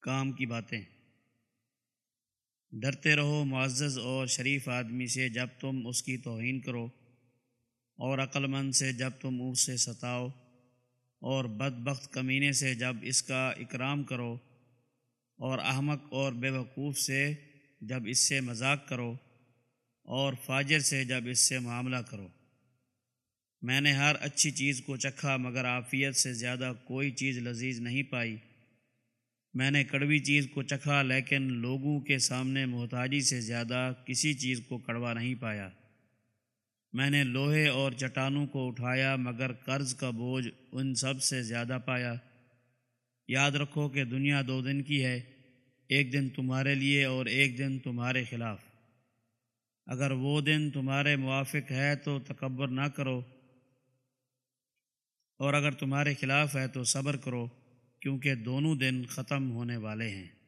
کام کی باتیں۔ ڈرتے رہو معزز اور شریف آدمی سے جب تم اس کی توہین کرو اور عقل مند سے جب تم اس سے ستاؤ اور بد بخت کمینے سے جب اس کا اکرام کرو اور احمق اور بے وقوف سے جب اس سے مذاق کرو اور فاجر سے جب اس سے معاملہ کرو۔ میں نے ہر اچھی چیز کو چکھا مگر عافیت سے زیادہ کوئی چیز لذیذ نہیں پائی۔ میں نے کڑوی چیز کو چکھا لیکن لوگوں کے سامنے محتاجی سے زیادہ کسی چیز کو کڑوا نہیں پایا۔ میں نے لوہے اور چٹانوں کو اٹھایا مگر قرض کا بوجھ ان سب سے زیادہ پایا۔ یاد رکھو کہ دنیا دو دن کی ہے، ایک دن تمہارے لیے اور ایک دن تمہارے خلاف۔ اگر وہ دن تمہارے موافق ہے تو تکبر نہ کرو، اور اگر تمہارے خلاف ہے تو صبر کرو۔ کیونکہ دونوں دن ختم ہونے والے ہیں۔